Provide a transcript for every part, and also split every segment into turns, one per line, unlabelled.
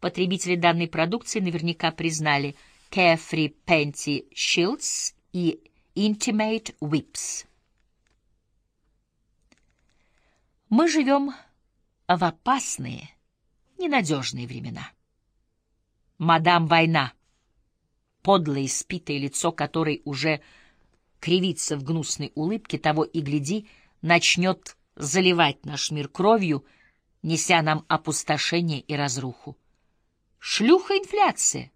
Потребители данной продукции наверняка признали Carefree Panty Shields и Intimate Whips. Мы живем в опасные, ненадежные времена. Мадам Война, подлое испитое лицо которой уже кривится в гнусной улыбке, того и гляди, начнет заливать наш мир кровью, неся нам опустошение и разруху. Шлюха-инфляция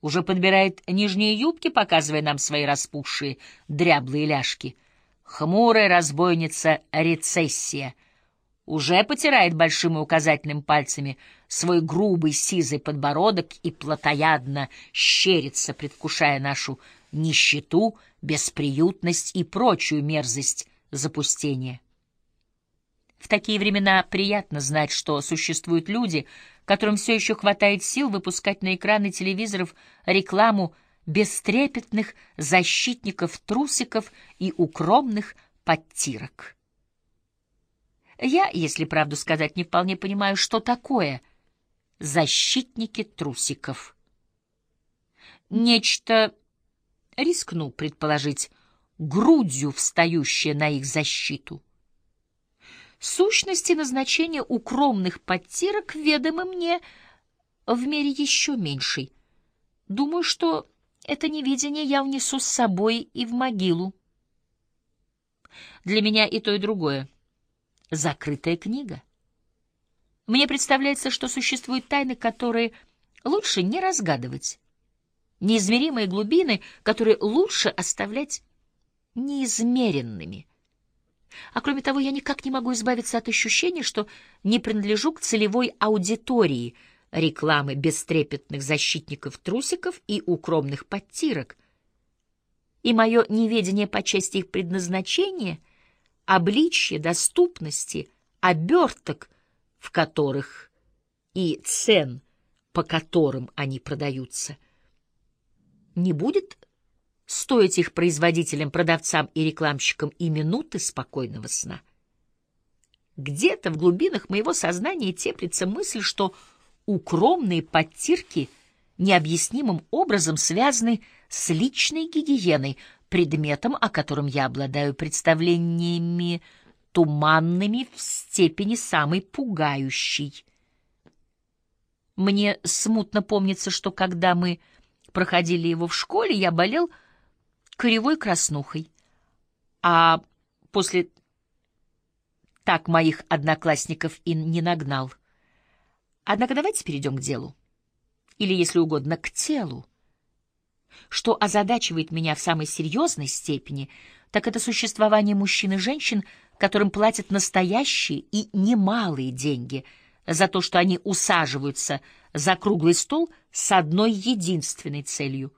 уже подбирает нижние юбки, показывая нам свои распухшие дряблые ляжки. Хмурая разбойница рецессия уже потирает большим и указательным пальцами свой грубый сизый подбородок и плотоядно щерится, предвкушая нашу нищету, бесприютность и прочую мерзость запустения. В такие времена приятно знать, что существуют люди, которым все еще хватает сил выпускать на экраны телевизоров рекламу бестрепетных защитников трусиков и укромных подтирок. Я, если правду сказать, не вполне понимаю, что такое защитники трусиков. Нечто, рискнул предположить, грудью встающее на их защиту — Сущности назначения укромных подтирок ведомы мне в мере еще меньшей. Думаю, что это невидение я внесу с собой и в могилу. Для меня и то, и другое — закрытая книга. Мне представляется, что существуют тайны, которые лучше не разгадывать, неизмеримые глубины, которые лучше оставлять неизмеренными. А кроме того, я никак не могу избавиться от ощущения, что не принадлежу к целевой аудитории рекламы бестрепетных защитников трусиков и укромных подтирок. И мое неведение по части их предназначения, обличья, доступности, оберток, в которых и цен, по которым они продаются, не будет стоить их производителям, продавцам и рекламщикам и минуты спокойного сна. Где-то в глубинах моего сознания теплится мысль, что укромные подтирки необъяснимым образом связаны с личной гигиеной, предметом, о котором я обладаю представлениями туманными в степени самой пугающей. Мне смутно помнится, что когда мы проходили его в школе, я болел коревой краснухой. А после так моих одноклассников и не нагнал. Однако давайте перейдем к делу. Или, если угодно, к телу. Что озадачивает меня в самой серьезной степени, так это существование мужчин и женщин, которым платят настоящие и немалые деньги за то, что они усаживаются за круглый стол с одной единственной целью —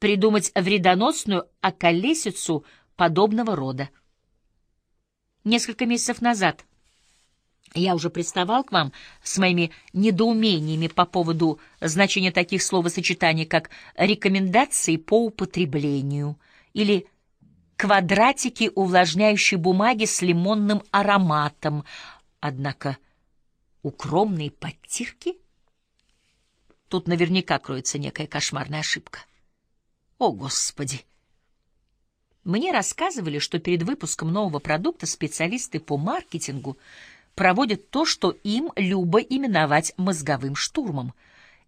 придумать вредоносную околесицу подобного рода. Несколько месяцев назад я уже приставал к вам с моими недоумениями по поводу значения таких словосочетаний, как «рекомендации по употреблению» или «квадратики увлажняющей бумаги с лимонным ароматом». Однако укромные подтирки? Тут наверняка кроется некая кошмарная ошибка. О, Господи! Мне рассказывали, что перед выпуском нового продукта специалисты по маркетингу проводят то, что им любо именовать мозговым штурмом.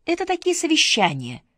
Это такие совещания —